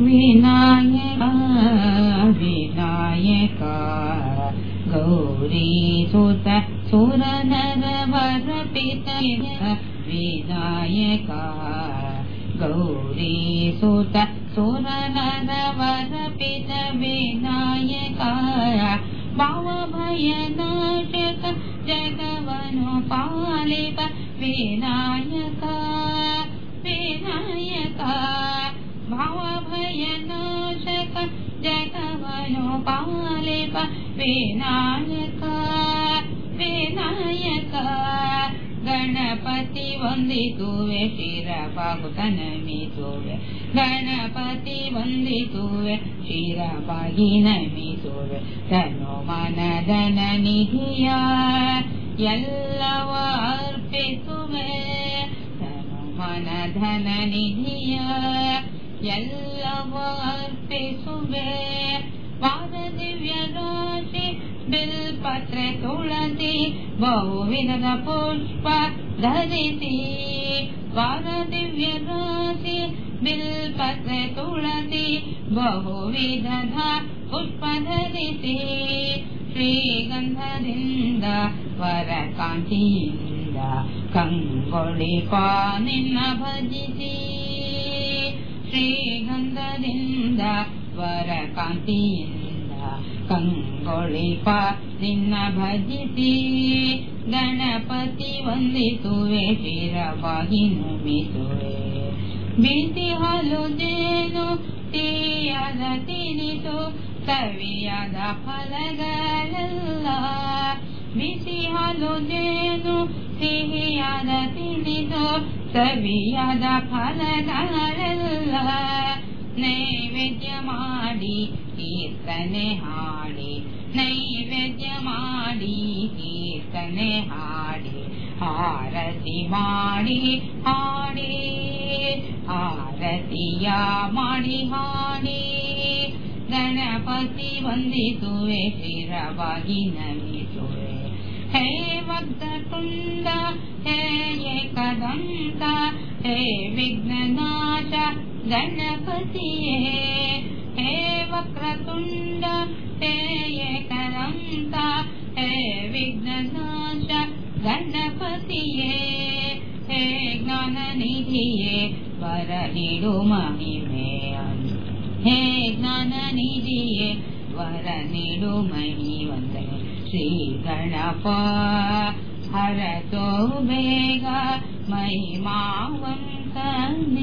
विनायक विनायक गौरी सुत सुरनरवरपित विनायक। गौरी सुत सुरनरवरपित विनायक। भावभयनाशक जगवनु पालिप विनायक विनायक पाले पेनायका विनायका गणपति वन्दे तु शिरानी सूर्य गणपति वन्दे तु वे शीरा सुनु मन धननियाल् वार पे तु मन धननियाल् वार पे ಬಿಲ್ಪತ್ರೆ ತುಳಸಿ ಬಹುವಿಧದ ಪುಷ್ಪ ಧರಿಸಿ ವಾರ ದಿವ್ಯ ರಾಶಿ ಬಿಲ್ಪತ್ರೆ ತುಳಸಿ ಬಹುವಿಧದ ಪುಷ್ಪ ಧರಿಸಿ ಶ್ರೀಗಂಧದಿಂದ ವರ ಕಾಂತಿಯಿಂದ ಕಂಗೊಳಿಪ ನಿನ್ನ ಭಜಿಸಿ ಶ್ರೀಗಂಧದಿಂದ ವರ ಕಾಂತಿಯಿಂದ ಕಂಗೊಳಿಪ. ನಿನ್ನ ಭಜಿಸಿ ಗಣಪತಿ ವಂದಿಸುವೆ ಶಿರವಾಗಿ ನುಮಿಸುವೆ ಬಿಸಿ ಹಲು ಜೇನು ತೀಯದ ತಿನಿಸು ಕವಿಯದ ಫಲಗಳೆಲ್ಲ. ಬಿಸಿ ಹಲು ಜೇನು, ಸಿಹಿಯಾದ ತಿನಿಸು, ಸವಿಯಾದ ಫಲಗಳೆಲ್ಲ. ನೈವೇದ್ಯ ಮಾಡಿ ಕೀರ್ತನೆ ಹಾಡಿ ನೈವೇದ್ಯ ಮಾಡಿ ಕೀರ್ತನೆ ಹಾಡಿ ಆರತಿ ಮಾಡಿ ಹಾಡಿ ಆರತಿಯ ಮಾಡಿ ಹಾಡಿ ಗಣಪತಿ ವಂದಿಸುವೆ ಶಿರವಾಗಿ ನಮಿಸುವೆ ಹೇ ವಕ್ತ ತುಂಡ ಹೇ ಏಕದಂತ ಹೇ ವಿಘ್ನನಾಶ च हे हे वक्रतुण्ड हे एकर हे विघ्ननाश गणपतिये। हे ज्ञाननिधिये वरहिडु महिमे हे ज्ञाननिधिये वरनिडु महि वन्दे। श्री हरतो बेग मयि मा